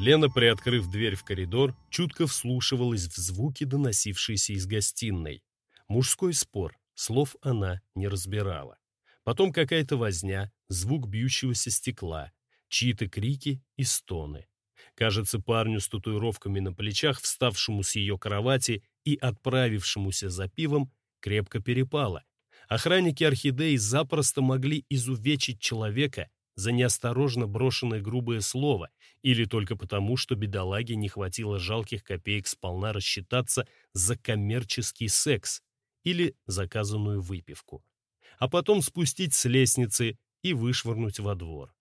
Лена, приоткрыв дверь в коридор, чутко вслушивалась в звуки, доносившиеся из гостиной. Мужской спор, слов она не разбирала. Потом какая-то возня, звук бьющегося стекла, чьи-то крики и стоны. Кажется, парню с татуировками на плечах, вставшему с ее кровати и отправившемуся за пивом, крепко перепало. Охранники орхидеи запросто могли изувечить человека за неосторожно брошенное грубое слово или только потому, что бедолаге не хватило жалких копеек сполна рассчитаться за коммерческий секс или заказанную выпивку, а потом спустить с лестницы и вышвырнуть во двор.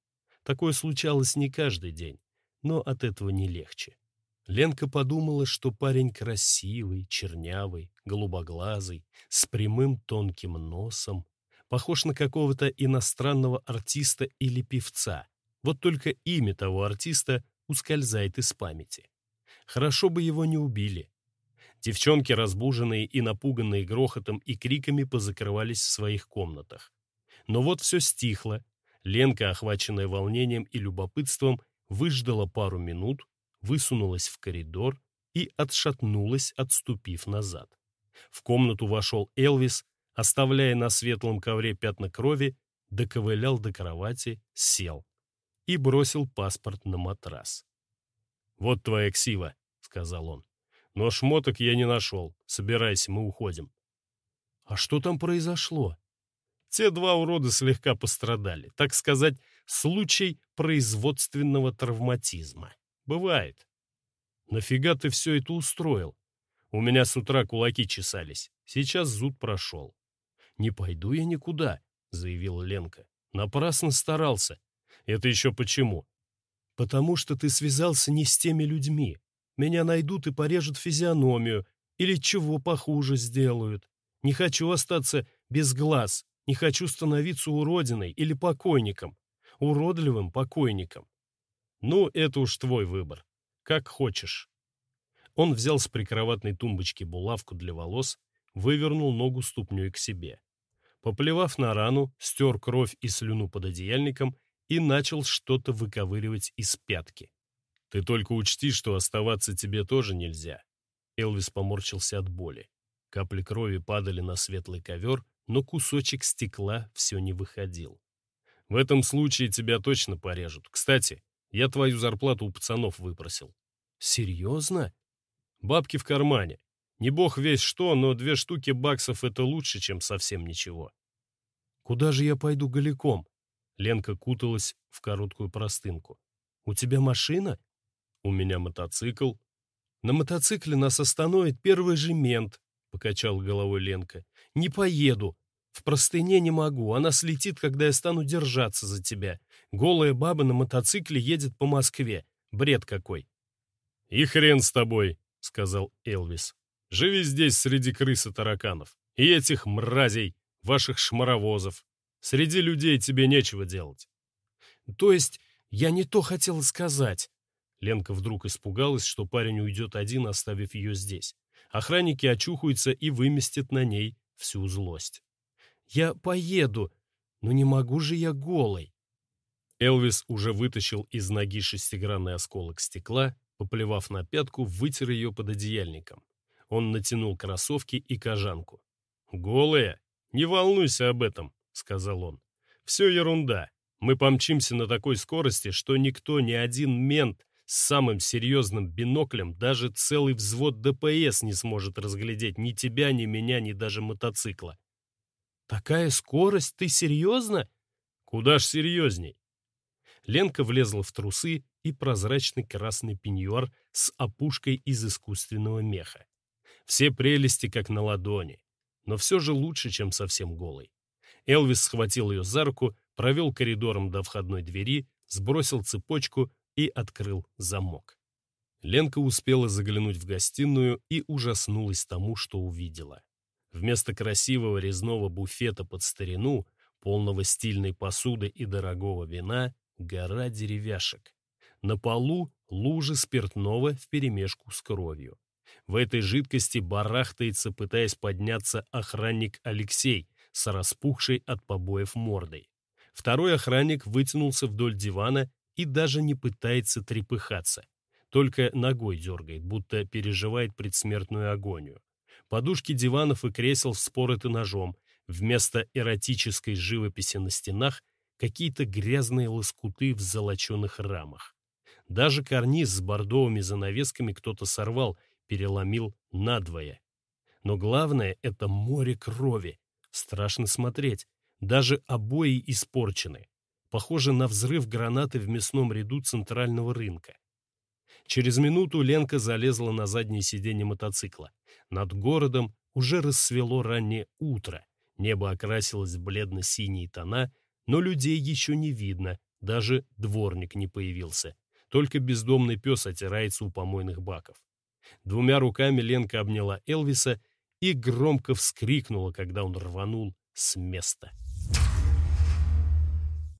Такое случалось не каждый день, но от этого не легче. Ленка подумала, что парень красивый, чернявый, голубоглазый, с прямым тонким носом, похож на какого-то иностранного артиста или певца. Вот только имя того артиста ускользает из памяти. Хорошо бы его не убили. Девчонки, разбуженные и напуганные грохотом и криками, позакрывались в своих комнатах. Но вот все стихло. Ленка, охваченная волнением и любопытством, выждала пару минут, высунулась в коридор и отшатнулась, отступив назад. В комнату вошел Элвис, оставляя на светлом ковре пятна крови, доковылял до кровати, сел и бросил паспорт на матрас. «Вот твоя ксива», — сказал он. «Но шмоток я не нашел. Собирайся, мы уходим». «А что там произошло?» Те два урода слегка пострадали. Так сказать, случай производственного травматизма. Бывает. Нафига ты все это устроил? У меня с утра кулаки чесались. Сейчас зуд прошел. «Не пойду я никуда», — заявила Ленка. «Напрасно старался. Это еще почему?» «Потому что ты связался не с теми людьми. Меня найдут и порежут физиономию, или чего похуже сделают. Не хочу остаться без глаз, не хочу становиться уродиной или покойником, уродливым покойником. Ну, это уж твой выбор. Как хочешь. Он взял с прикроватной тумбочки булавку для волос, вывернул ногу ступней к себе. Поплевав на рану, стер кровь и слюну под одеяльником и начал что-то выковыривать из пятки. «Ты только учти, что оставаться тебе тоже нельзя». Элвис поморщился от боли. Капли крови падали на светлый ковер, но кусочек стекла все не выходил. «В этом случае тебя точно порежут. Кстати, я твою зарплату у пацанов выпросил». «Серьезно?» «Бабки в кармане. Не бог весь что, но две штуки баксов — это лучше, чем совсем ничего. Куда же я пойду голиком? Ленка куталась в короткую простынку. У тебя машина? У меня мотоцикл. На мотоцикле нас остановит первый же мент, покачал головой Ленка. Не поеду. В простыне не могу, она слетит, когда я стану держаться за тебя. Голая баба на мотоцикле едет по Москве. Бред какой. И хрен с тобой, сказал Элвис. Живи здесь среди крыс и тараканов. И этих мразей, ваших шмаровозов. Среди людей тебе нечего делать. То есть я не то хотела сказать. Ленка вдруг испугалась, что парень уйдет один, оставив ее здесь. Охранники очухаются и выместят на ней всю злость. «Я поеду, но не могу же я голой». Элвис уже вытащил из ноги шестигранный осколок стекла, поплевав на пятку, вытер ее под одеяльником. Он натянул кроссовки и кожанку. «Голая? Не волнуйся об этом», — сказал он. «Все ерунда. Мы помчимся на такой скорости, что никто, ни один мент с самым серьезным биноклем, даже целый взвод ДПС не сможет разглядеть ни тебя, ни меня, ни даже мотоцикла». «Такая скорость? Ты серьезно?» «Куда ж серьезней?» Ленка влезла в трусы и прозрачный красный пеньюар с опушкой из искусственного меха. Все прелести как на ладони, но все же лучше, чем совсем голый. Элвис схватил ее за руку, провел коридором до входной двери, сбросил цепочку и открыл замок. Ленка успела заглянуть в гостиную и ужаснулась тому, что увидела. Вместо красивого резного буфета под старину, полного стильной посуды и дорогого вина, гора деревяшек. На полу лужи спиртного вперемешку с кровью. В этой жидкости барахтается, пытаясь подняться, охранник Алексей с распухшей от побоев мордой. Второй охранник вытянулся вдоль дивана и даже не пытается трепыхаться. только ногой дергает, будто переживает предсмертную агонию. Подушки диванов и кресел вспороты ножом, вместо эротической живописи на стенах какие-то грязные лоскуты в золоченых рамах. Даже карниз с бордовыми занавесками кто-то сорвал, переломил надвое. Но главное — это море крови. Страшно смотреть. Даже обои испорчены. Похоже на взрыв гранаты в мясном ряду центрального рынка. Через минуту Ленка залезла на заднее сиденье мотоцикла. Над городом уже рассвело раннее утро. Небо окрасилось в бледно-синие тона, но людей еще не видно, даже дворник не появился. Только бездомный пес отирается у помойных баков. Двумя руками Ленка обняла Элвиса и громко вскрикнула, когда он рванул с места.